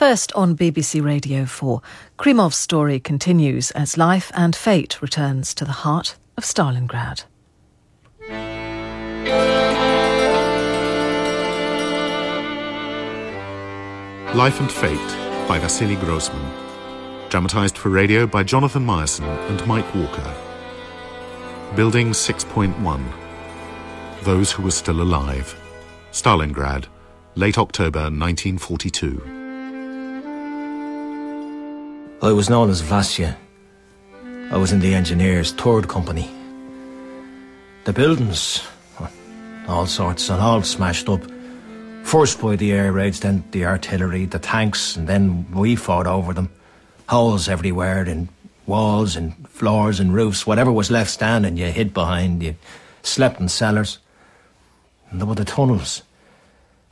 First on BBC Radio 4, Krymov's story continues as life and fate returns to the heart of Stalingrad. Life and Fate by Vasily Grossman. Dramatised for radio by Jonathan Myerson and Mike Walker. Building 6.1 Those Who Were Still Alive. Stalingrad, late October 1942. I was known as Vasya. I was in the engineers' third company. The buildings, all sorts and all smashed up. First by the air raids, then the artillery, the tanks, and then we fought over them. Holes everywhere in walls and floors and roofs. Whatever was left standing, you hid behind. You slept in cellars. And there were the tunnels.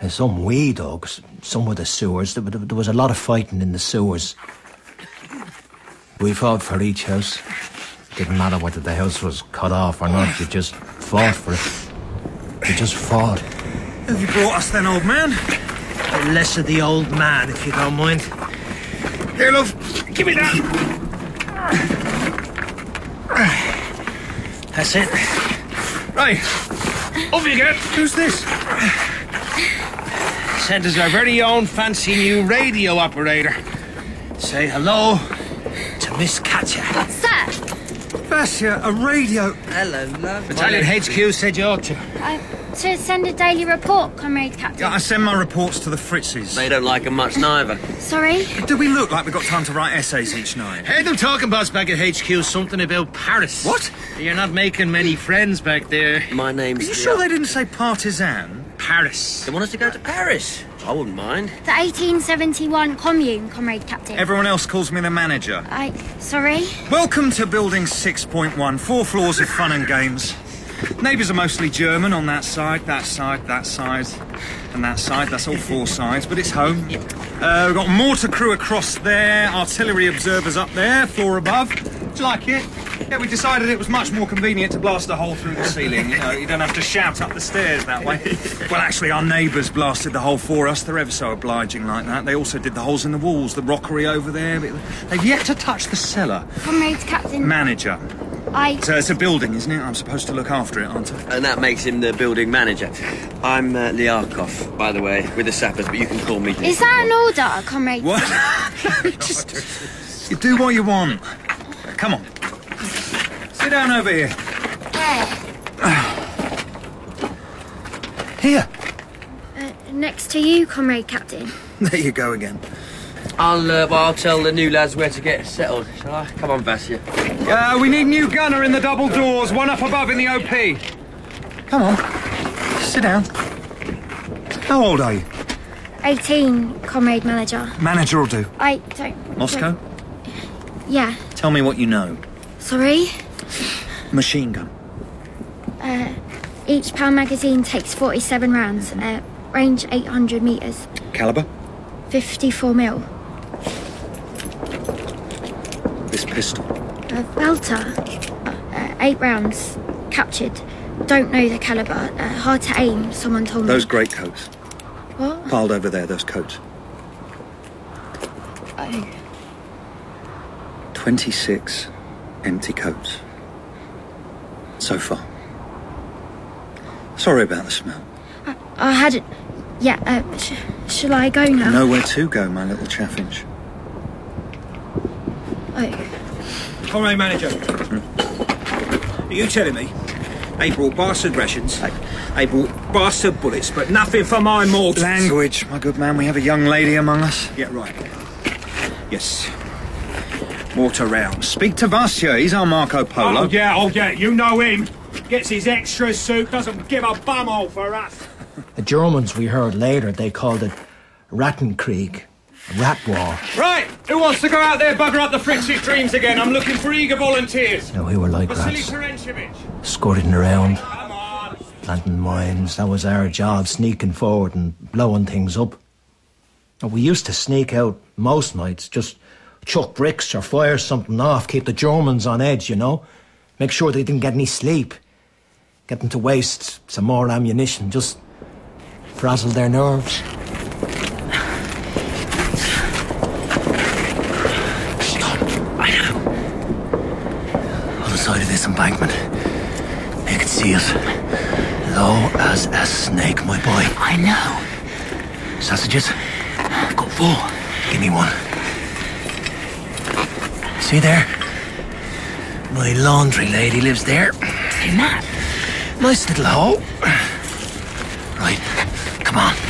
And some wee dogs, some were the sewers. There, there was a lot of fighting in the sewers. We fought for each house. Didn't matter whether the house was cut off or not, you just fought for it. You just fought. Have you brought us then, old man? The less of the old man, if you don't mind. Here, love, give me that. That's it. Right, off you get. Who's this? Sent us our very own fancy new radio operator. Say hello to Miss Katya. Sir, Vasya, a radio. Hello, love. Battalion HQ said you ought to. I to send a daily report, Comrade Captain. Yeah, I send my reports to the Fritzes. They don't like 'em much neither. Sorry? Do we look like we've got time to write essays each night? Heard them talking about back at HQ something about Paris. What? You're not making many friends back there. My name's. Are name's. you sure they didn't say partisan? Paris. They want us to go to Paris. I wouldn't mind. The 1871 commune, Comrade Captain. Everyone else calls me the manager. I. Sorry? Welcome to Building 6.1. Four floors of fun and games. Neighbours are mostly German on that side, that side, that side, and that side. That's all four sides, but it's home. Uh, we've got mortar crew across there, artillery observers up there, floor above. Do you like it? Yeah, we decided it was much more convenient to blast a hole through the ceiling. You know, you don't have to shout up the stairs that way. Well, actually, our neighbours blasted the hole for us. They're ever so obliging like that. They also did the holes in the walls, the rockery over there. They've yet to touch the cellar. Comrade Captain. Manager. I. So it's a building, isn't it? I'm supposed to look after it, aren't I? And that makes him the building manager. I'm uh, Liarkov, by the way, with the sappers, but you can call me. Is that an order, Comrade? What? Just you do what you want. Come on. Sit down over here. Where? Here. Uh, next to you, Comrade Captain. There you go again. I'll, uh, well, I'll tell the new lads where to get settled, shall I? Come on, Vasya. Uh, we need new gunner in the double doors, one up above in the OP. Come on. Sit down. How old are you? 18, Comrade Manager. Manager will do. I don't. Moscow? don't- yeah. Tell me what you know. Sorry? Machine gun. Uh, each pound magazine takes 47 rounds. Uh, range 800 metres. Caliber? 54 mil. This pistol. A Walther. Uh, eight rounds. Captured. Don't know the caliber. Uh, hard to aim, someone told me. Those great coats. What? Piled over there, those coats. Oh. 26 empty coats. So far. Sorry about the smell. I had it. Yeah, uh, sh- shall I go now? Nowhere to go, my little chaffinch. Oh. Comrade manager. Are you telling me they brought bastard rations? They brought bastard bullets, but nothing for my mortals? Language, my good man. We have a young lady among us. Yeah, right. Yes. Mortar rounds. Speak to Vasya. He's our Marco Polo. Oh, yeah, oh, yeah, you know him. Gets his extra suit, doesn't give a bumhole for us. The Germans, we heard later, they called it Rattenkrieg, rat war. Right, who wants to go out there bugger up the Fritzy dreams again? I'm looking for eager volunteers. You know, we were like Vasily rats, Terentyevich. scurrying around, planting mines. That was our job, sneaking forward and blowing things up. We used to sneak out most nights, just chuck bricks or fire something off, keep the Germans on edge, you know. Make sure they didn't get any sleep. Get them to waste some more ammunition, just frazzle their nerves. side of this embankment. You can see it. Low as a snake, my boy. I know. Sausages? I've got four. Give me one. See there? My laundry lady lives there. In that? Nice little hole. Right, come on.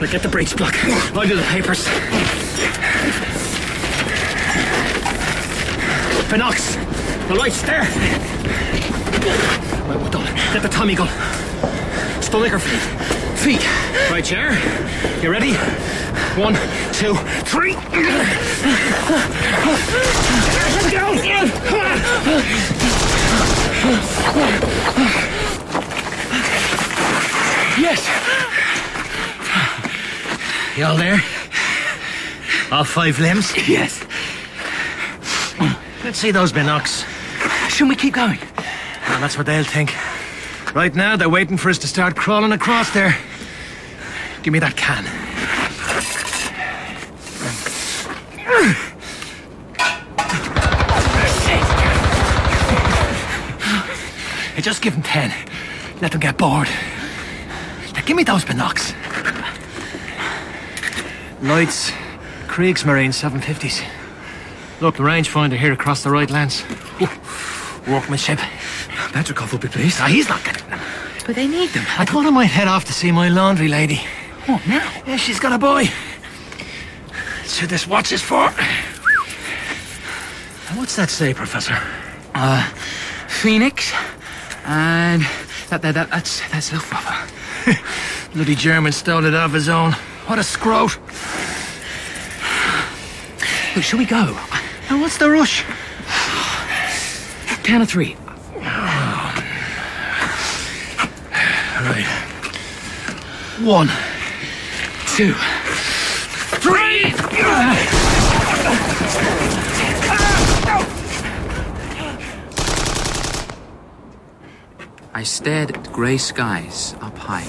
Now get the breech plug. I'll do the papers. Binocs! The light's there! Right, we're done. Get the Tommy gun. Stomach or feet? Feet. Right, chair. You ready? One, two, three. Yes. You all there? All five limbs? Yes. Let's see those binocs. Shouldn't we keep going? Well, that's what they'll think. Right now, they're waiting for us to start crawling across there. Give me that can. Just give them ten. Let them get bored. Now, give me those binocs. Lights, Kriegsmarine 750s. Look, the rangefinder here across the right lens. Ooh, workmanship. Petrikov will be pleased. Ah, he's not getting them. But they need them. I thought I might head off to see my laundry lady. What now? Yeah, she's got a boy. That's who this watch is for. Now, what's that say, Professor? Uh, Phoenix. And that, that, that that's that's Luftwaffe. Bloody German stole it off his own. What a scrote. Look, shall we go? Now, what's the rush? Count of three. Right. One, Two. three. I stared at grey skies up high,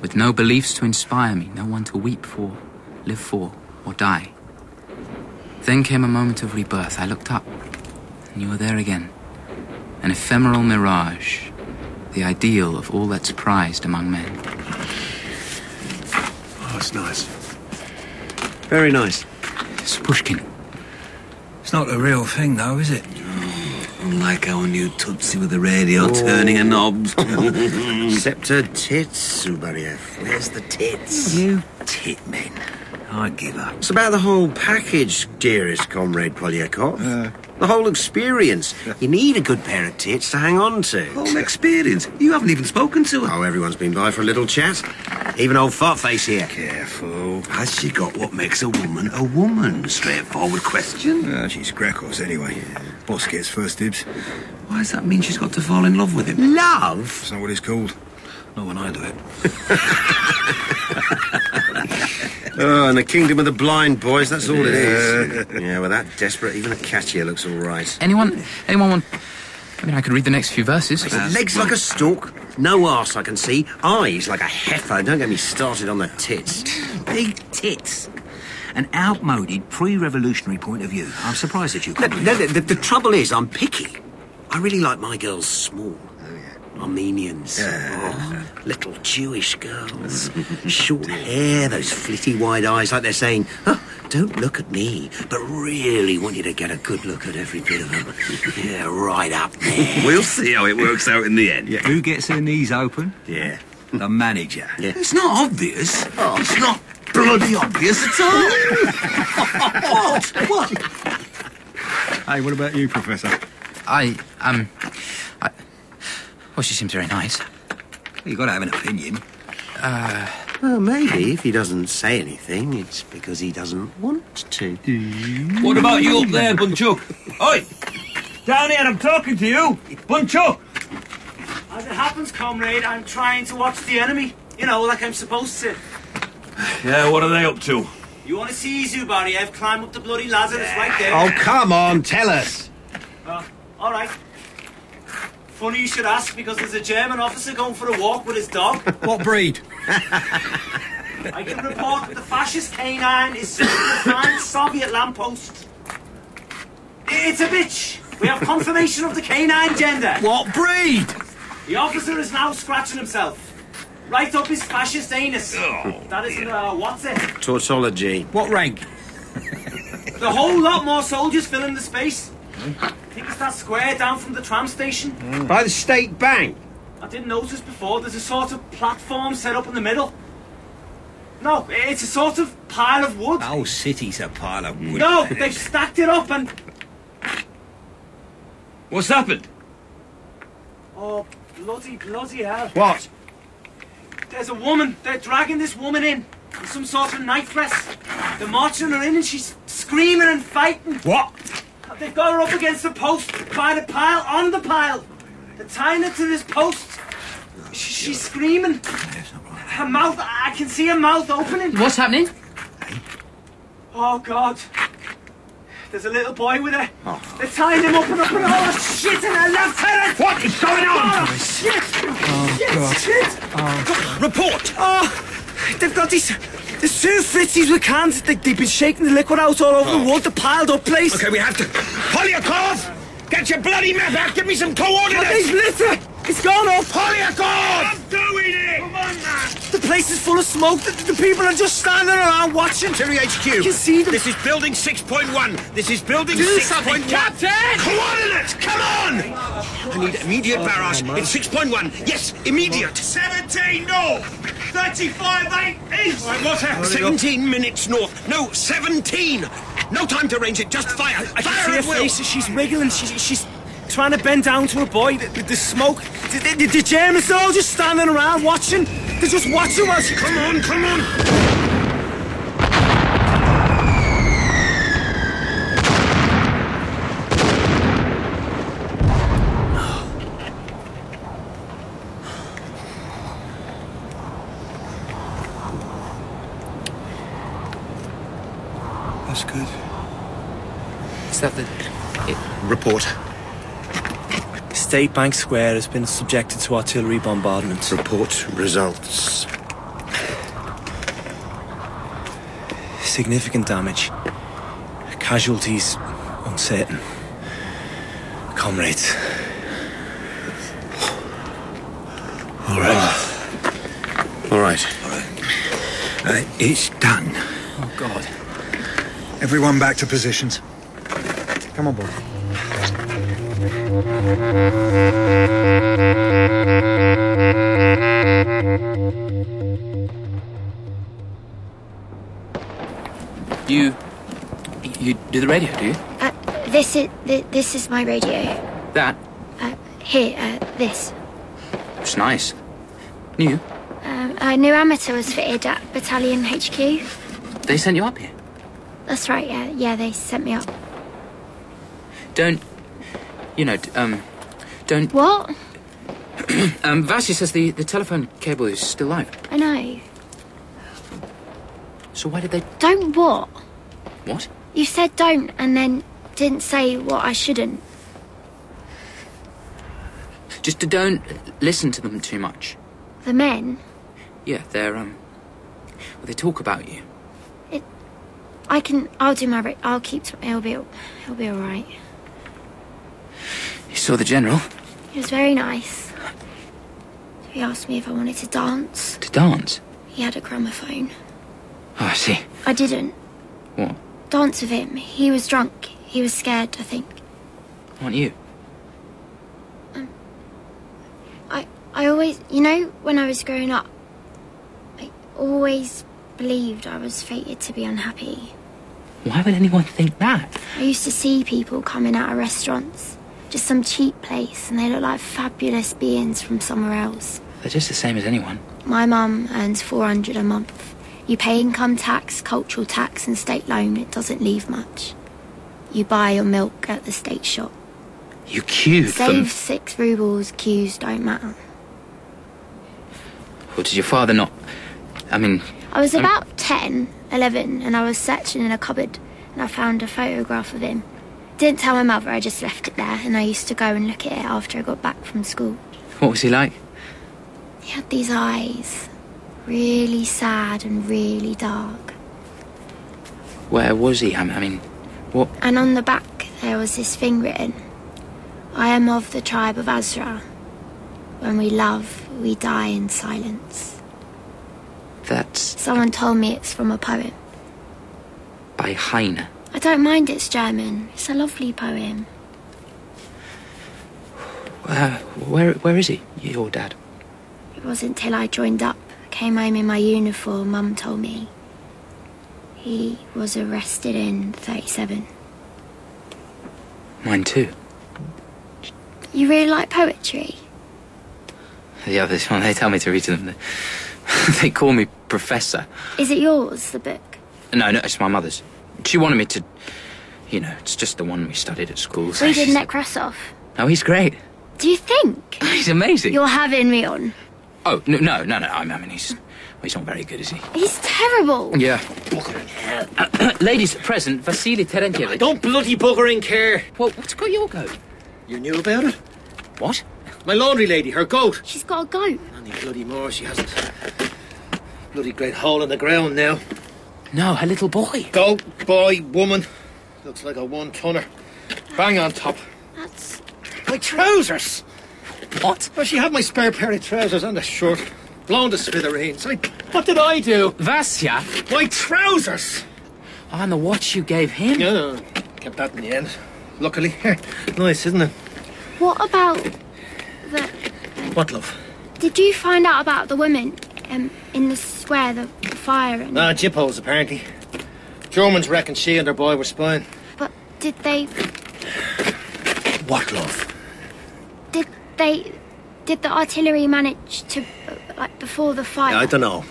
with no beliefs to inspire me, no one to weep for, live for, or die. Then came a moment of rebirth. I looked up, and you were there again. An ephemeral mirage, the ideal of all that's prized among men. Oh, it's nice. Very nice. It's Pushkin. It's not the real thing, though, is it? Like our new Tootsie with the radio turning a knob. Except her tits, Zubariev. Where's the tits? you tit men. I give up. It's about the whole package, dearest comrade Polyakov. Uh. the whole experience. You need a good pair of tits to hang on to. Whole experience. You haven't even spoken to her. Oh, everyone's been by for a little chat. Even old fartface here. Careful. Has she got what makes a woman a woman? Straightforward question. Uh, she's Grekov's anyway. Boss gets first dibs. Why does that mean she's got to fall in love with him? Love? That's not what it's called. Not when I do it. Oh, and the kingdom of the blind, boys. That's all it is. yeah, well, that desperate. Even a cat here looks all right. Anyone? Anyone want? I mean, I could read the next few verses. Legs like a stalk, no arse I can see, eyes like a heifer. Don't get me started on the tits. Big tits. An outmoded pre-revolutionary point of view. I'm surprised at you. No, no, the, the, the trouble is, I'm picky. I really like my girls small. Armenians. Oh, little Jewish girls. Short hair, those flitty wide eyes, like they're saying, oh, don't look at me, but really want you to get a good look at every bit of them. Yeah, right up there. We'll see how it works out in the end. Who gets their knees open? Yeah. The manager. Yeah. It's not obvious. It's not bloody obvious at all. what? What? Hey, what about you, Professor? I um, I, well, she seems very nice. You've got to have an opinion. Uh, Well, maybe if he doesn't say anything, it's because he doesn't want to. What about you up there, Bunchuk? Oi! Down here, I'm talking to you! Bunchuk! As it happens, comrade, I'm trying to watch the enemy. You know, like I'm supposed to. Yeah, what are they up to? You want to see Zubariev climb up the bloody ladder that's right there? Oh, come on, tell us. Uh, all right. Funny you should ask, because there's a German officer going for a walk with his dog. What breed? I can report that the fascist canine is sitting behind the Soviet lamppost. It's a bitch. We have confirmation of the canine gender. What breed? The officer is now scratching himself. Right up his fascist anus. Oh, that is, uh, what's it? Tautology. What rank? The whole lot more soldiers filling the space. I think it's that square down from the tram station. Hmm. By the State Bank. I didn't notice before. There's a sort of platform set up in the middle. No, it's a sort of pile of wood. Our city's a pile of wood. No, they've stacked it up and. What's happened? Oh, bloody, bloody hell. What? There's a woman. They're dragging this woman in. In some sort of night dress. They're marching her in and she's screaming and fighting. What? They've got her up against the post, by the pile, on the pile. They're tying her to this post. She, she's screaming. Her mouth, I can see her mouth opening. What's happening? Oh, God. There's a little boy with her. Oh. They're tying him up and up and oh, shit in her left hand. What is going on? Oh, shit. Oh, shit, shit. Oh. Report! Oh, they've got these. There's two fritzies with cans. They, they've been shaking the liquid out all over the oh. wood, the piled up place. Okay, we have to. Polyakov! Get your bloody map out! Give me some Oh, coordinates! lit it. It's gone up. Polyakov! I'm doing it! Come on, man! The place is full of smoke. The, the people are just standing around watching. Terry HQ. You can see them. This is building 6.1. This is building 6.1. Captain! Coordinates! Come on! I need immediate oh, barrage in 6.1. Yes, immediate. 17 north. 35 8 east. Right, what's that? 17 minutes north. No, 17. No time to range it. Just fire. I fire can see her will. face. She's wiggling. She, she's trying to bend down to a boy. The, the, the smoke. The, the, the Germans are just standing around watching. They're just watching she. Come on, come on. That's good. Is that the. Report. State Bank Square has been subjected to artillery bombardment. Report results. Significant damage. Casualties uncertain. Comrades. All right. All right. Uh, it's done. Oh, God. Everyone back to positions. Come on, boy. You. You do the radio, do you? Uh, this is th- this is my radio. That? Uh, here, uh, this. It's nice. New? Um, a new amateur was fitted at Battalion HQ. They sent you up here? That's right. Yeah, yeah. They sent me up. Don't. You know, um. Don't. What? Um, Vasya says the, the telephone cable is still live. I know. So why did they. Don't what? What? You said don't, and then didn't say what I shouldn't. Just don't listen to them too much. The men. Yeah, they're, um. Well, they talk about you. I can. I'll do my. I'll keep. It'll be. It'll be all right. You saw the general. He was very nice. He asked me if I wanted to dance. To dance? He had a gramophone. Oh, I see. I didn't What? dance with him. He was drunk. He was scared. I think. Aren't you? Um, I. I always. You know, when I was growing up, I always believed I was fated to be unhappy. Why would anyone think that? I used to see people coming out of restaurants, just some cheap place, and they look like fabulous beings from somewhere else. They're just the same as anyone. My mum earns 400 a month. You pay income tax, cultural tax, and state loan. It doesn't leave much. You buy your milk at the state shop. You queued for... Save six rubles, queues don't matter. Or did your father not... I mean... I was Um, about 10, 11, and I was searching in a cupboard, and I found a photograph of him. Didn't tell my mother, I just left it there, and I used to go and look at it after I got back from school. What was he like? He had these eyes, really sad and really dark. Where was he? I I mean, what... And on the back, there was this thing written I am of the tribe of Asra. When we love, we die in silence. That's Someone told me it's from a poem. by Heine. I don't mind it's German. It's a lovely poem. Uh, where, where is he? Your dad? It wasn't till I joined up, came home in my uniform, Mum told me. He was arrested in 37. Mine too. You really like poetry? The others, well, they tell me to read to them. They, they call me Professor. Is it yours, the book? No, no, it's my mother's. She wanted me to... You know, it's just the one we studied at school. so We did she's- Nekrasov. Oh, he's great. Do you think? He's amazing. You're having me on. Oh, no, no, no, no. I mean, he's... He's not very good, is he? He's terrible. Yeah. Ladies present, Vasily Terentyevich. Don't bloody bugger in care. Well, what's got your goat? You knew about it? What? My laundry lady, her goat. She's got a goat. Any bloody more she hasn't. Bloody great hole in the ground now. No, her little boy. Goat, boy, woman. Looks like a one tonner. Bang on top. That's. My trousers! What? Well, she had my spare pair of trousers and a shirt. Blown to smithereens. I, what did I do? Vasya? My trousers! Oh, and the watch you gave him? No, no, kept that in the end. Luckily. nice, isn't it? What about the. What, love? Did you find out about the woman um, in the square, the fire? And... Ah, Jippos, apparently. Germans reckon she and her boy were spying. But did they. What, love? Did they. Did the artillery manage to. Like, before the fire? I don't know.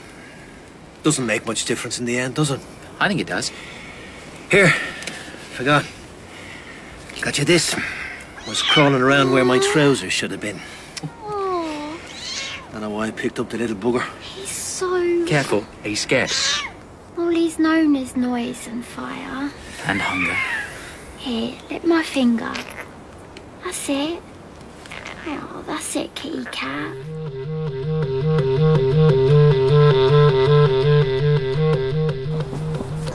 Doesn't make much difference in the end, does it? I think it does. Here, forgot. Got you this. Was crawling around where my trousers should have been. Don't know why I picked up the little booger. he's so. Careful, he's scared. All he's known is noise and fire. And hunger. Here, lick my finger. That's it. Oh, that's it, kitty cat.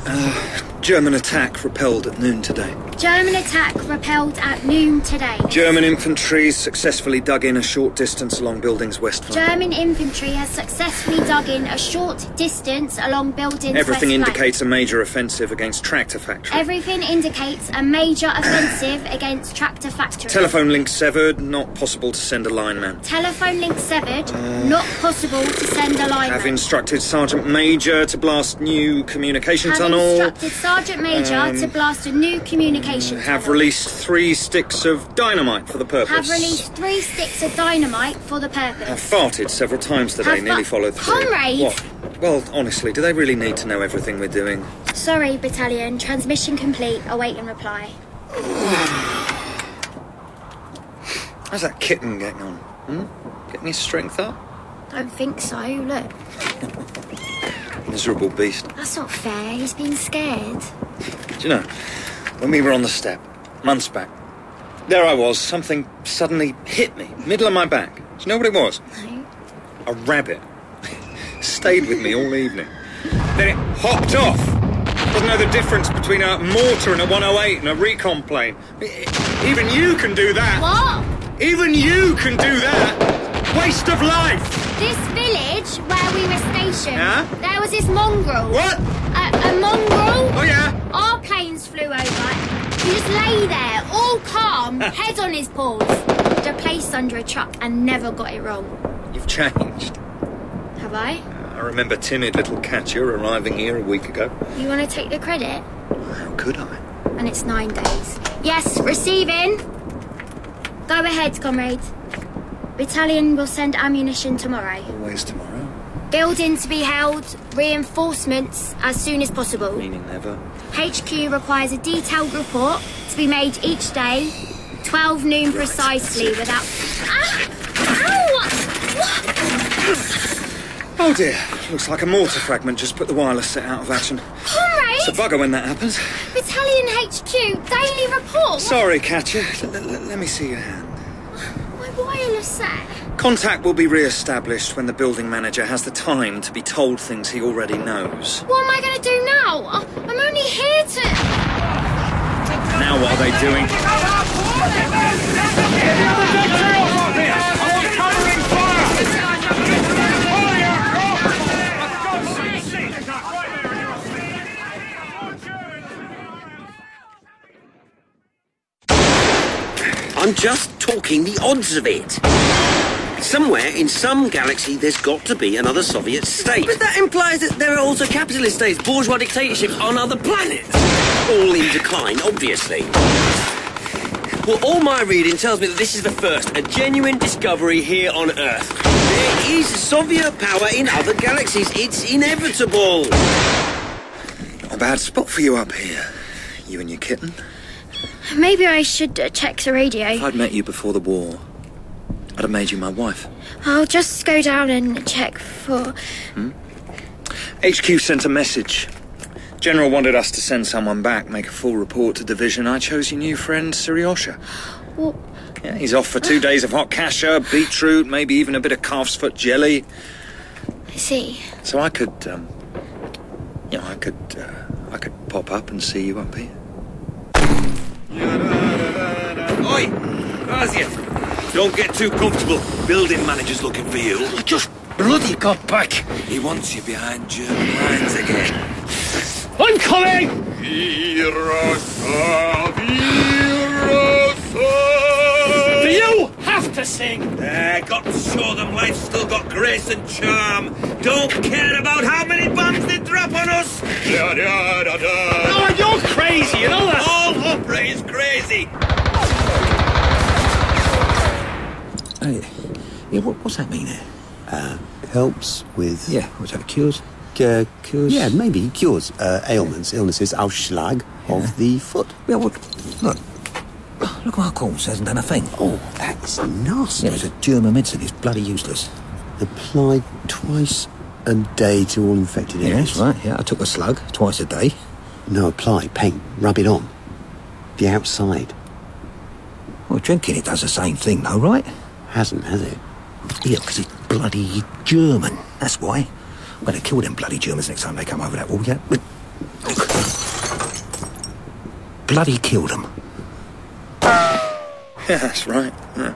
Uh, German attack repelled at noon today. German attack repelled at noon today. German infantry successfully dug in a short distance along buildings west flank. German infantry has successfully dug in a short distance along buildings. Everything west flank. indicates a major offensive against tractor factory. Everything indicates a major offensive against tractor factory. Telephone link severed, not possible to send a lineman. Telephone link severed. Uh, not possible to send a line. Have instructed Sergeant Major to blast new communication Have tunnel. instructed Sergeant Major Um, to blast a new communication Have released three sticks of dynamite for the purpose. Have released three sticks of dynamite for the purpose. Have farted several times today, Have nearly followed through. Comrade! What? Well, honestly, do they really need to know everything we're doing? Sorry, battalion. Transmission complete. Await Awaiting reply. How's that kitten getting on? Hmm? Getting his strength up? Don't think so. Look, Miserable beast. that's not fair. He's been scared. Do you know, when we were on the step, months back, there I was, something suddenly hit me, middle of my back. Do you know what it was? No. A rabbit. Stayed with me all evening. Then it hopped off. Doesn't know the difference between a mortar and a 108 and a recon plane. Even you can do that. What? Even you can do that. Waste of life. This village where we were stationed, Yeah? there was this mongrel. What? A, a mongrel. Oh yeah. Our planes flew over. He just lay there, all calm, head on his paws. Replaced under a truck and never got it wrong. You've changed. Have I? Uh, I remember timid little Katya arriving here a week ago. You want to take the credit? How could I? And it's nine days. Yes, receiving. Go ahead, comrade. Battalion will send ammunition tomorrow. Always tomorrow. Building to be held, reinforcements as soon as possible. Meaning never. HQ requires a detailed report to be made each day, 12 noon precisely, without. Ah! Ow! Oh dear. Looks like a mortar fragment just put the wireless set out of action. Comrade! It's a bugger when that happens. Battalion HQ, daily report. Sorry, Katya. L- l- let me see your hand. My wireless set. Contact will be re-established when the building manager has the time to be told things he already knows. What am I going to do now? I- I'm only here to. Now what are they doing? I'm just talking the odds of it. Somewhere in some galaxy, there's got to be another Soviet state. But that implies that there are also capitalist states, bourgeois dictatorships on other planets. All in decline, obviously. Well, all my reading tells me that this is the first, a genuine discovery here on Earth. There is Soviet power in other galaxies. It's inevitable. Not a bad spot for you up here. You and your kitten. Maybe I should uh, check the radio. If I'd met you before the war, I'd have made you my wife. I'll just go down and check for. HQ sent a message. General wanted us to send someone back, make a full report to division. I chose your new friend, Seryozha. What? Yeah, he's off for two days of hot kasha, beetroot, maybe even a bit of calf's foot jelly. I see. So I could, um, you know, I could, uh, I could pop up and see you up here. Oi! Razia! Don't get too comfortable. Building manager's looking for you. I Just bloody got back. He wants you behind German lines again. I'm coming! Do you have to sing? Uh, got to show them life's still got grace and charm. Don't care about how many bombs they drop on us. Da, da, da, da. Oh, you're crazy, you know that? All opera is crazy. Hey, yeah, what, what's that mean there? Uh, helps with. Yeah, what's that, cures? Uh, Cures? Yeah, maybe cures uh, ailments, illnesses, Ausschlag of the foot. Yeah, what? look. Look at my corpse, hasn't done a thing. Oh, that's nasty. Yeah, it's a German medicine, it's bloody useless. Applied twice a day to all infected Yeah, areas. that's right, yeah, I took a slug twice a day. No, apply, paint, rub it on. The outside. Well, drinking it does the same thing, though, right? Hasn't, has it? Yeah, because it's bloody German, that's why. I'm going to kill them bloody Germans next time they come over that wall, yeah? Bloody kill them. Yeah, that's right. yeah.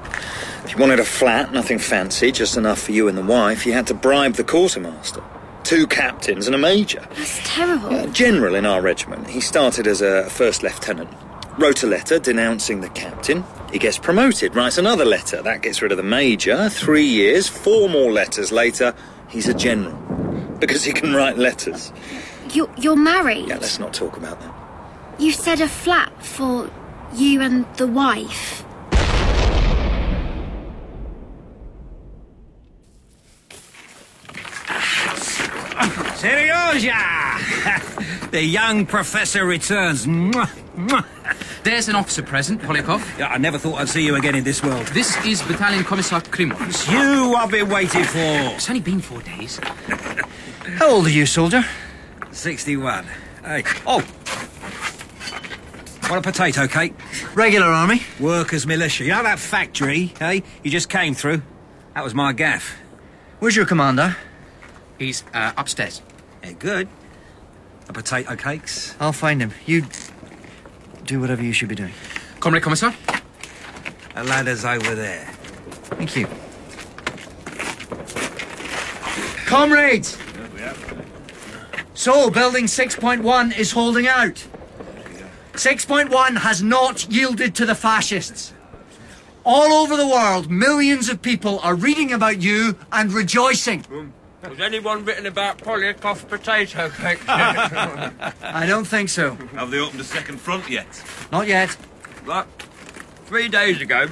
If you wanted a flat, nothing fancy, just enough for you and the wife, you had to bribe the quartermaster. Two captains and a major. That's terrible. A general in our regiment. He started as a first lieutenant. Wrote a letter denouncing the captain. He gets promoted, writes another letter. That gets rid of the major. Three years, four more letters later, he's a general. Because he can write letters. You, you're married. Yeah, let's not talk about that. You said a flat for you and the wife. Seryozha! the young professor returns. There's an officer present, Polyakov. Yeah, I never thought I'd see you again in this world. This is Battalion Commissar Krymov. You I've been waiting for. It's only been four days. How old are you, soldier? 61. Hey. Oh! What a potato cake? Regular army. Workers' militia. You know that factory, hey? You just came through? That was my gaff. Where's your commander? He's uh, upstairs. Yeah, good. The potato cakes. I'll find him. You do whatever you should be doing. Comrade Commissar? A ladder's over there. Thank you. Comrades! So, building 6.1 is holding out. 6.1 has not yielded to the fascists. All over the world, millions of people are reading about you and rejoicing. Has anyone written about Polyakov potato cake? I don't think so. Have they opened a second front yet? Not yet. Right. Three days ago,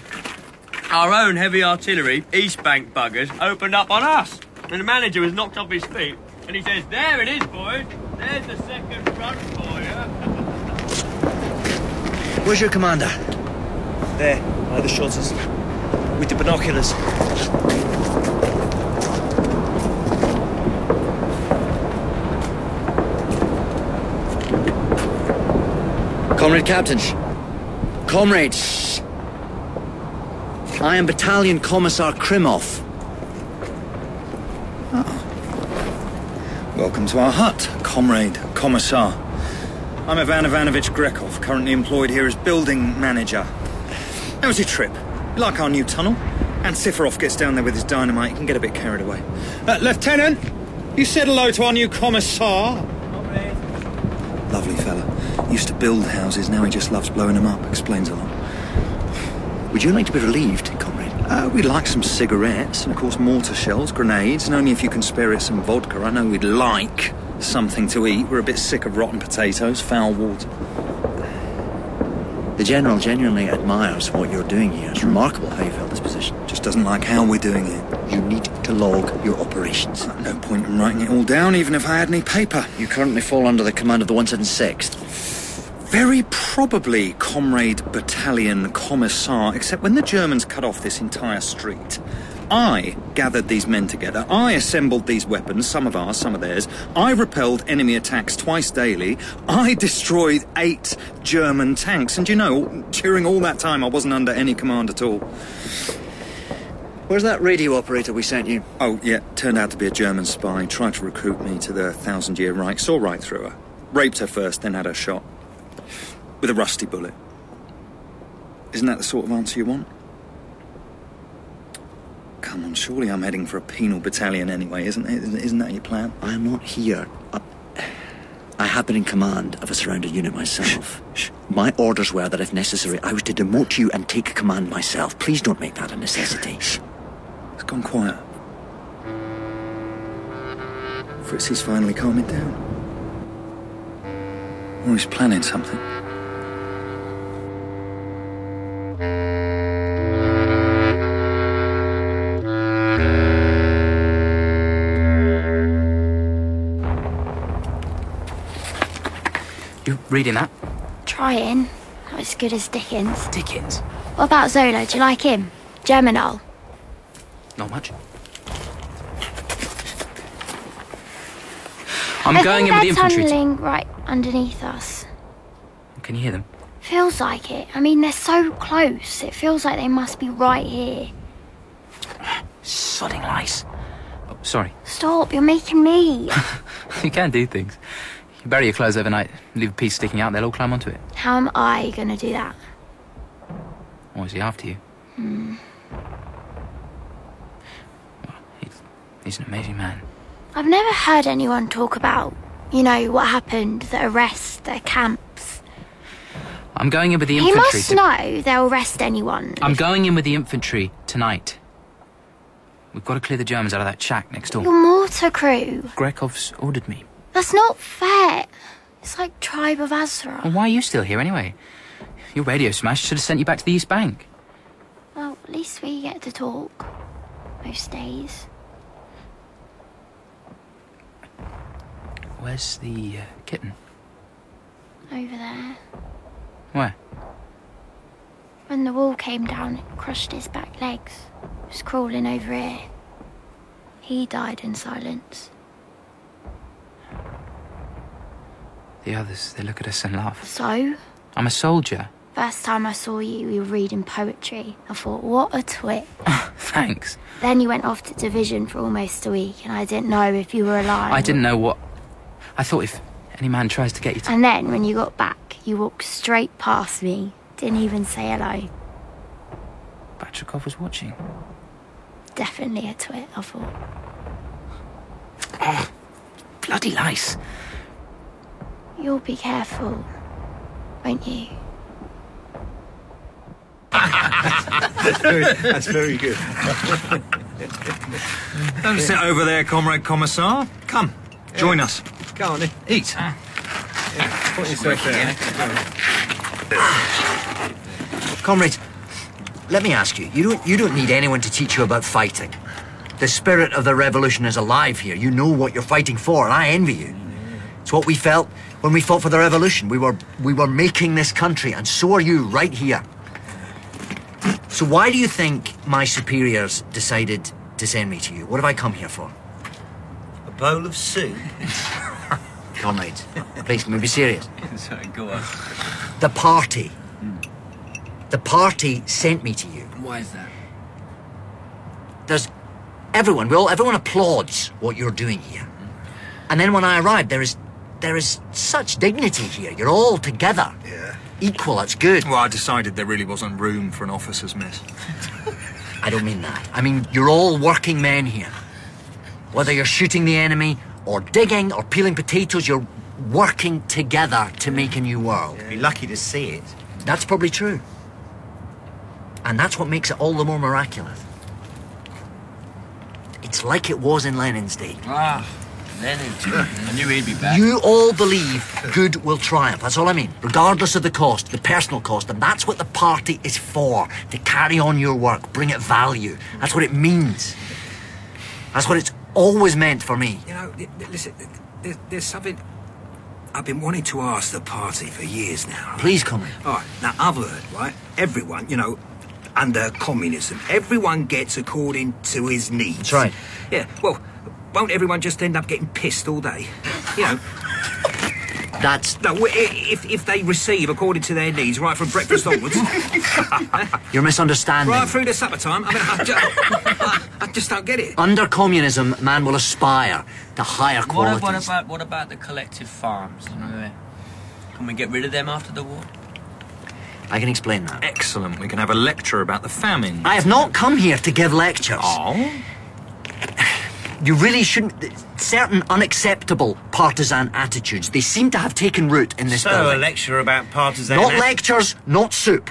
Our own heavy artillery, East Bank buggers, opened up on us. And the manager was knocked off his feet. And he says, There it is, boys. There's the second front for you. Where's your commander? There, by the shutters. With the binoculars. Comrade Captain. Comrades. I am Battalion Commissar Krymov. Welcome to our hut, comrade, commissar. I'm Ivan Ivanovich Grekov, currently employed here as building manager. How was your trip? You like our new tunnel? And Sifarov gets down there with his dynamite, he can get a bit carried away. Uh, Lieutenant, you said hello to our new commissar. Lovely fella. Used to build houses, now he just loves blowing them up. Explains a lot. Would you like to be relieved, comrade? Uh, we'd like some cigarettes, and of course mortar shells, grenades, and only if you can spare us some vodka. I know we'd like something to eat. We're a bit sick of rotten potatoes, foul water. The General genuinely admires what you're doing here. It's remarkable how you held this position. Just doesn't like how we're doing it. You need to log your operations. No point in writing it all down, even if I had any paper. You currently fall under the command of the 176th. Very probably, Comrade Battalion Commissar, except when the Germans cut off this entire street. I gathered these men together. I assembled these weapons, some of ours, some of theirs. I repelled enemy attacks twice daily. I destroyed eight German tanks. And you know, during all that time, I wasn't under any command at all. Where's that radio operator we sent you? Oh, yeah, turned out to be a German spy. Tried to recruit me to the Thousand Year Reich. Saw right through her. Raped her first, then had her shot. With a rusty bullet. Isn't that the sort of answer you want? Come on, surely I'm heading for a penal battalion anyway, isn't it? Isn't, that your plan? I'm not here. I, I have been in command of a surrounded unit myself. My orders were that if necessary, I was to demote you and take command myself. Please don't make that a necessity. It's gone quiet. Fritz is finally calming down. Or he's planning something. You reading that? Trying. Not as good as Dickens. Dickens? What about Zola? Do you like him? Germinal. Not much. I'm I going in with the they're infantry. tunneling right underneath us. Can you hear them? Feels like it. I mean, they're so close. It feels like they must be right here. Sodding lice. Oh, sorry. Stop, you're making me. you can't do things. You bury your clothes overnight, leave a piece sticking out, they'll all climb onto it. How am I gonna do that? Or is he after you? Hmm. He's an amazing man. I've never heard anyone talk about, you know, what happened, the arrests, the camps. I'm going in with the infantry. He must to- know they'll arrest anyone. I'm going in with the infantry tonight. We've got to clear the Germans out of that shack next door. Your mortar crew. Grekov's ordered me. That's not fair. It's like Tribe of Asra. Well, why are you still here anyway? Your radio smash should have sent you back to the East Bank. Well, at least we get to talk. Most days. Where's the uh, kitten? Over there. Where? When the wall came down, it crushed his back legs. It was crawling over here. He died in silence. The others, they look at us and laugh. So, I'm a soldier. first time I saw you, you were reading poetry. I thought, what a twit. Thanks. Then you went off to division for almost a week, and I didn't know if you were alive. I didn't know what. I thought if any man tries to get you to. And then, when you got back, you walked straight past me. Didn't even say hello. Batrakov was watching. Definitely a twit, I thought. Bloody lice. You'll be careful, won't you? that's, very, that's very good. Don't sit over there, Comrade Commissar. Come, join us. Go on, then. Eat. Put yourself there. Comrades, let me ask you. You don't. You don't need anyone to teach you about fighting. The spirit of the revolution is alive here. You know what you're fighting for, and I envy you. It's what we felt when we fought for the revolution. We were we were making this country, and so are you right here. So why do you think my superiors decided to send me to you? What have I come here for? A bowl of soup? Comrades, please, can we be serious? Sorry, go on. The party. The party sent me to you. Why is that? There's everyone, well, everyone applauds what you're doing here. And then when I arrived, there is there is such dignity here. You're all together. Yeah. Equal, that's good. Well, I decided there really wasn't room for an officer's mess. I don't mean that. I mean, you're all working men here. Whether you're shooting the enemy, or digging, or peeling potatoes, you're working together to make a new world. Be lucky to see it. That's probably true. And that's what makes it all the more miraculous. It's like it was in Lenin's day. Ah, Lenin. I knew he'd be back. You all believe good will triumph. That's all I mean. Regardless of the cost, the personal cost. And that's what the party is for. To carry on your work, bring it value. That's what it means. That's what it's always meant for me. You know, th- th- listen, th- there's, there's something I've been wanting to ask the party for years now. right? Please, Comrade. All right, now I've heard, right? Everyone, you know, under communism, everyone gets according to his needs. That's right. Yeah, well, won't everyone just end up getting pissed all day? You know. That's. No, if, if they receive according to their needs, right from breakfast onwards, You're misunderstanding. right through to supper time, I mean, I just, I, I just don't get it. Under communism, man will aspire to higher What, qualities. what about what about the collective farms? You know, uh, can we get rid of them after the war? I can explain that. Excellent. We can have a lecture about the famine. I have not come here to give lectures. Oh? You really shouldn't. Certain unacceptable partisan attitudes, they seem to have taken root in this So, building. a lecture about partisan... Not lectures, not soup.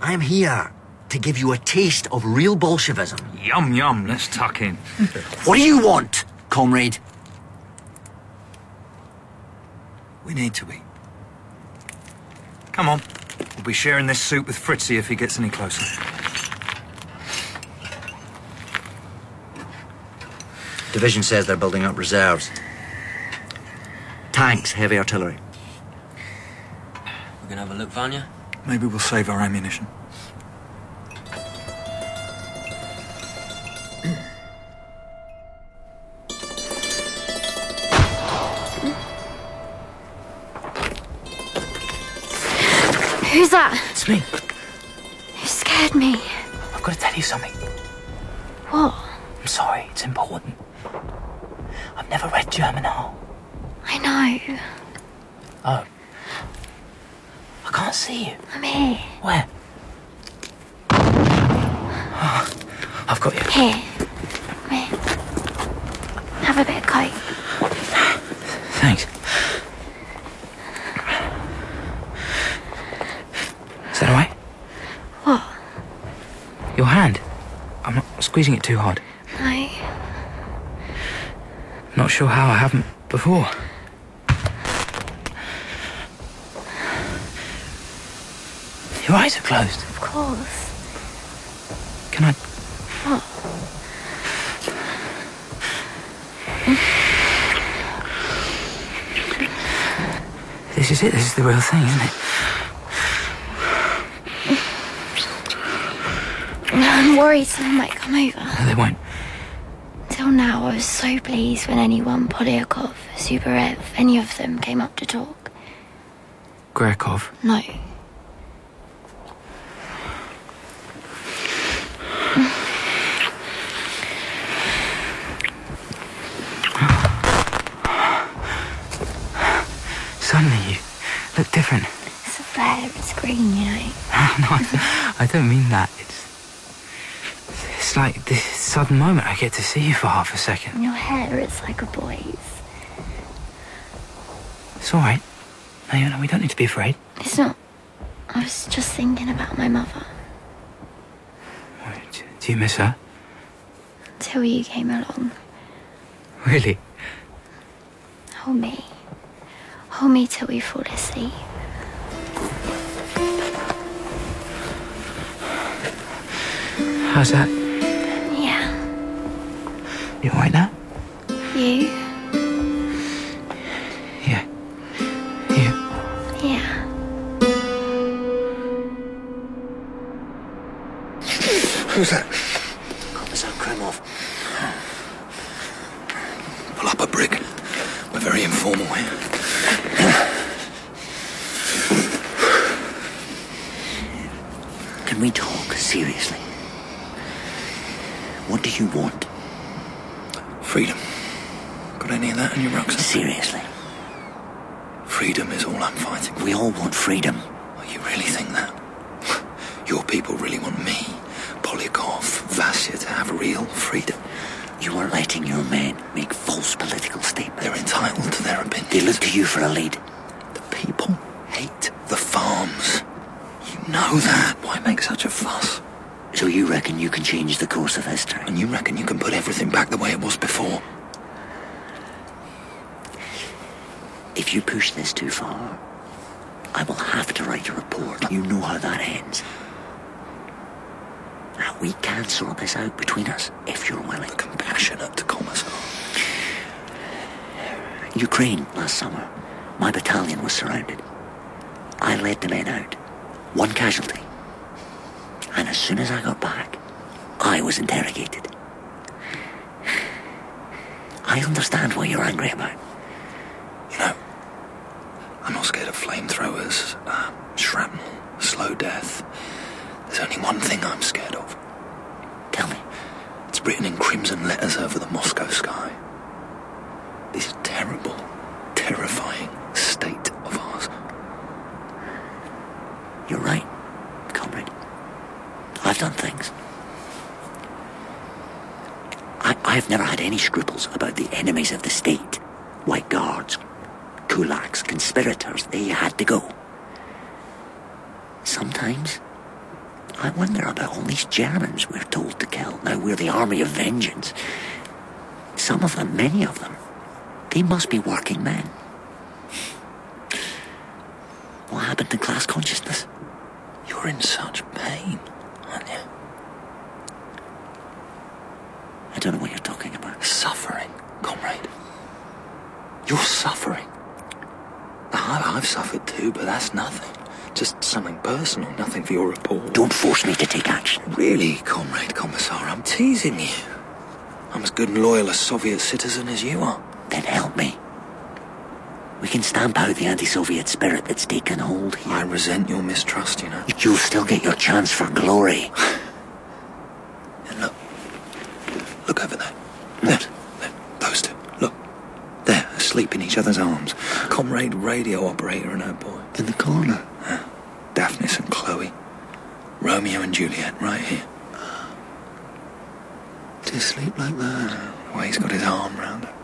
I am here to give you a taste of real Bolshevism. Yum, yum. Let's tuck in. What do you want, comrade? We need to eat. Come on. We'll be sharing this soup with Fritzy if he gets any closer. Division says they're building up reserves. Tanks, heavy artillery. We're gonna have a look, Vanya. Maybe we'll save our ammunition. Who's that? It's me. You scared me. I've got to tell you something. What? I'm sorry, it's important. I've never read German Hall. I know. Oh. I can't see you. I'm here. Where? I've got you. Here. Here. Have a bit of coke. Thanks. Is that alright? What? Your hand. I'm not squeezing it too hard. No. Not sure how I haven't before. Your eyes are closed. Of course. Can I? What? This is it. This is the real thing, isn't it? I'm worried someone might come over. No, they won't. Now, I was so pleased when anyone, Polyakov, Zubariev, any of them came up to talk. Grekov. No. Suddenly you look different. It's a flare, it's green, you know. no, I, I don't mean that. It's like this sudden moment I get to see you for half a second. Your hair is like a boy's. It's all right. No, no, we don't need to be afraid. It's not. I was just thinking about my mother Do you miss her? till you came along. Really? Hold me. Hold me till we fall asleep. How's that? Yeah. You alright now? You? Yeah. You? Yeah. Who's that? Commissar Krymov. Pull up a brick. We're very informal here. Can we talk seriously? What do you want? Freedom. Got any of that in your rucksack? Seriously? Freedom is all I'm fighting for. We all want freedom. Oh, you really think that? Your people really want me, Polyakov, Vasya to have real freedom. You are letting your men make false political statements. They're entitled to their opinions. They look to you for a lead. The people hate the farms. You know that. Why make such a fuss? So you reckon you can change the course of history? And you reckon you can put everything back the way it was before? If you push this too far, I will have to write a report. You know how that ends. Now, we can sort this out between us if you're willing. Compassionate, to Commissar. Ukraine last summer, my battalion was surrounded. I led the men out. One casualty. And as soon as I got back, I was interrogated. I understand what you're angry about. You know, I'm not scared of flamethrowers, death. There's only one thing I'm scared of. Tell me. It's written in crimson letters over the Moscow sky. This terrible, terrifying state of ours. You're right, comrade. I've done things. I, I've never had any scruples about the enemies of the state. White Guards, kulaks, conspirators, they had to go. Sometimes I wonder about all these Germans we're told to kill. Now we're the army of vengeance. Some of them, many of them, they must be working men. What happened to class consciousness? You're in such pain, aren't you? I don't know what you're talking about. Suffering, comrade. You're suffering. I've suffered too, but that's nothing. Just something personal, nothing for your report. Don't force me to take action. Really, Comrade Commissar, I'm teasing you. I'm as good and loyal a Soviet citizen as you are. Then help me. We can stamp out the anti-Soviet spirit that's taken hold here. I resent your mistrust, you know. You'll still get your chance for glory. And look. Look over there. There. there. Those two. Look. There, asleep in each other's arms. Comrade radio operator and her boy. In the corner. Daphnis and Chloe. Romeo and Juliet, right here. To sleep like that. The way he's got his arm round her.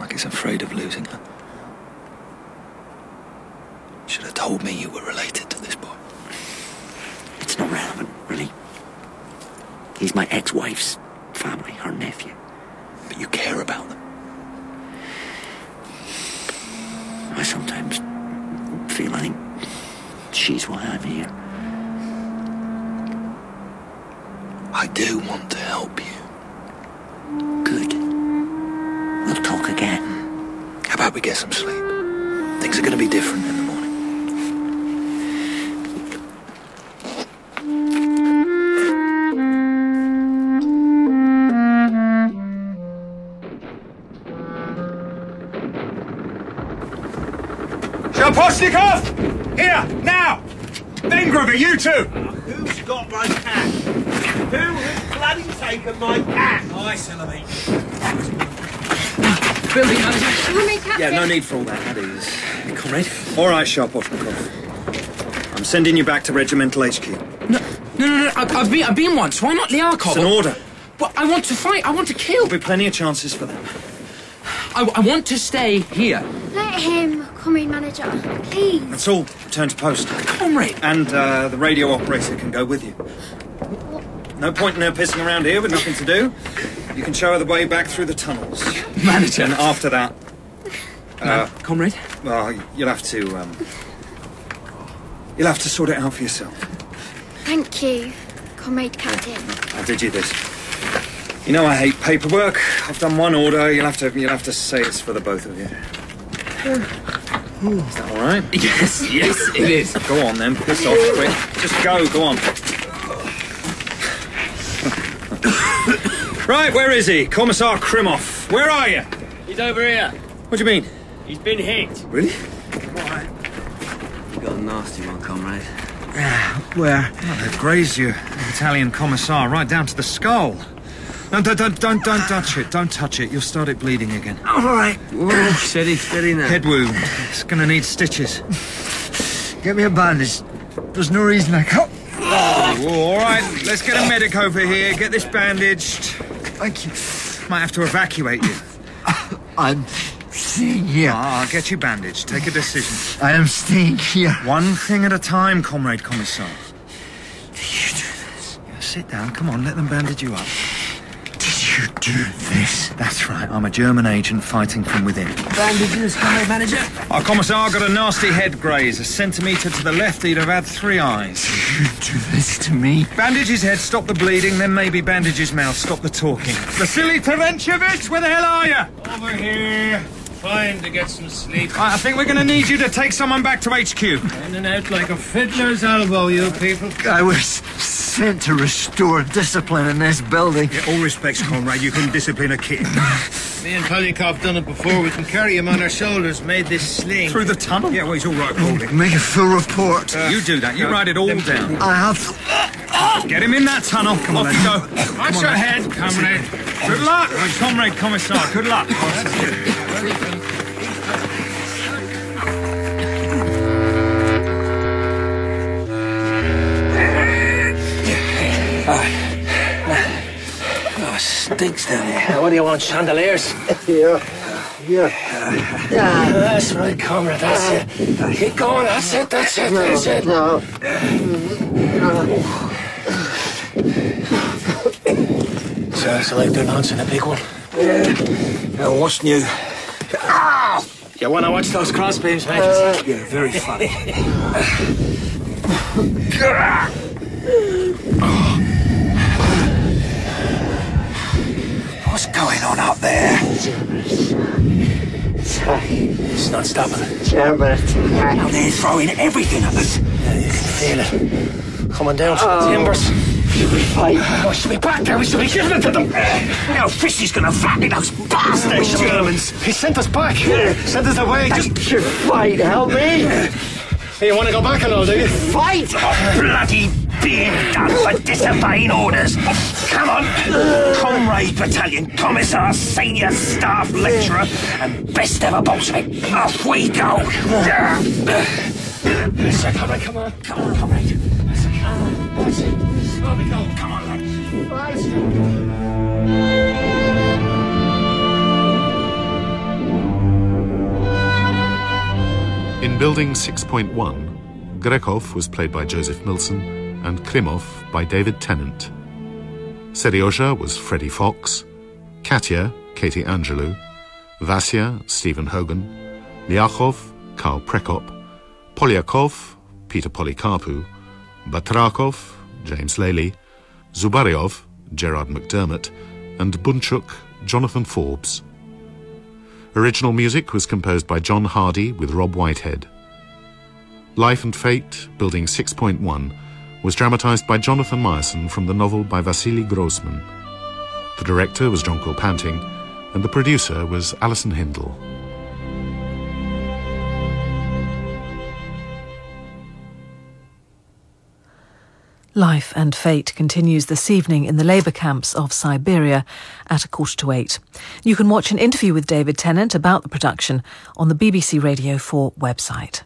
Like he's afraid of losing her. Should have told me you were related to this boy. It's not relevant, really. He's my ex-wife's family, her nephew. But you care about them. I sometimes feel like she's why I'm here. I do want to help you. Good. We'll talk again. How about we get some sleep? Things are going to be different in the morning. Shaposhnikov! Here, now! Vengrover, you too! Who's got my cat? Who has bloody taken my cat? Aye, Celebi. Building manager. Yeah, no need for all that, Eddie's. Comrade? All right, sharp Shaposhnikov. I'm sending you back to Regimental HQ. No, no, no, no. I, I've been, I've been once. Why not Liakhov? It's an order. But I want to fight. I want to kill. There'll be plenty of chances for that. I, I want to stay here. Let him, comrade manager. Please. That's all. Return to post. Comrade. And uh, the radio operator can go with you. No point in her pissing around here with nothing to do. You can show her the way back through the tunnels. Manager. And after that, uh, Comrade. well, you'll have to, um, you'll have to sort it out for yourself. Thank you, Comrade Captain. I did you this? You know I hate paperwork. I've done one order. You'll have to you'll have to say it's for the both of you. Is that all right? Yes, yes, it is. Go on then, piss off quick. Just go, go on. Right, where is he? Commissar Krymov. Where are you? He's over here. What do you mean? He's been hit. Really? You got a nasty one, comrade. Where? Oh, they grazed you, Italian commissar, right down to the skull. No, don't, don't, don't, don't touch it. Don't touch it. You'll start it bleeding again. All right. Whoa, steady, steady now. Head wound. It's gonna need stitches. Get me a bandage. There's no reason I can't. Oh, all right. Let's get a medic over here. Get this bandaged. Thank you. Might have to evacuate you. I'm staying here. Ah, I'll get you bandaged. Take a decision. I am staying here. One thing at a time, Comrade Commissar. Did you do this? Yeah, sit down. Come on, let them bandage you up. Did you do this? That's right. I'm a German agent fighting from within. Bandages, comrade manager. Our commissar got a nasty head graze. A centimetre to the left, he'd have had three eyes. You do this to me? Bandage his head, stop the bleeding, then maybe bandage his mouth, stop the talking. Vasily Terentyevich, where the hell are you? Over here. Trying to get some sleep. I think we're going to need you to take someone back to HQ. In and out like a fiddler's elbow, you people. I was sent to restore discipline in this building. Yeah, all respects, comrade. You can discipline a kid. Me and Polyakov done it before. We can carry him on our shoulders. Made this sling. Through the tunnel? Yeah, well, he's all right, holding. Make a full report. Uh, you do that. You uh, write it all down. I have. Get him in that tunnel. Come Off you go. Watch your head, comrade. Good luck, Comrade Commissar. Good luck. Oh, stinks down here. What do you want, chandeliers? Yeah. Yeah. Yeah, that's right, comrade, that's it. Keep going, that's it, that's it, that's it. No. So, so like they're launching a big one. Yeah. Now, what's new? You want to watch those crossbeams, mate? Uh, yeah, very funny. What's going on up there? It's not stopping. Now they're throwing everything at us. Yeah, you can feel it. Coming down from the timbers. Fight. Oh, should be back there. We should be giving it to them. Now Fishy's gonna flatten those bastards, Germans. He sent us back. Sent us away. Just should fight. Help me. Hey, you want to go back and all, do you? Fight! Ah. Bloody being done for disobeying orders. Come on. Comrade Battalion Commissar Senior Staff Lecturer and best ever Bolshevik. Off we go. Sir, comrade, come on. Come on, comrade. In Building 6.1, Grekov was played by Joseph Millson and Krymov by David Tennant. Seryozha was Freddie Fox, Katya, Katie Angelou, Vasya, Stephen Hogan, Liakhov, Karl Prekopp, Polyakov, Peter Polycarpou, Batrakov, James Lailey, Zubariev, Gerard McDermott, and Bunchuk, Jonathan Forbes. Original music was composed by John Hardy with Rob Whitehead. Life and Fate, Building 6.1, was dramatised by Jonathan Myerson from the novel by Vasily Grossman. The director was Jonquil Panting, and the producer was Alison Hindell. Life and Fate continues this evening in the labour camps of Siberia at a quarter to eight. You can watch an interview with David Tennant about the production on the BBC Radio 4 website.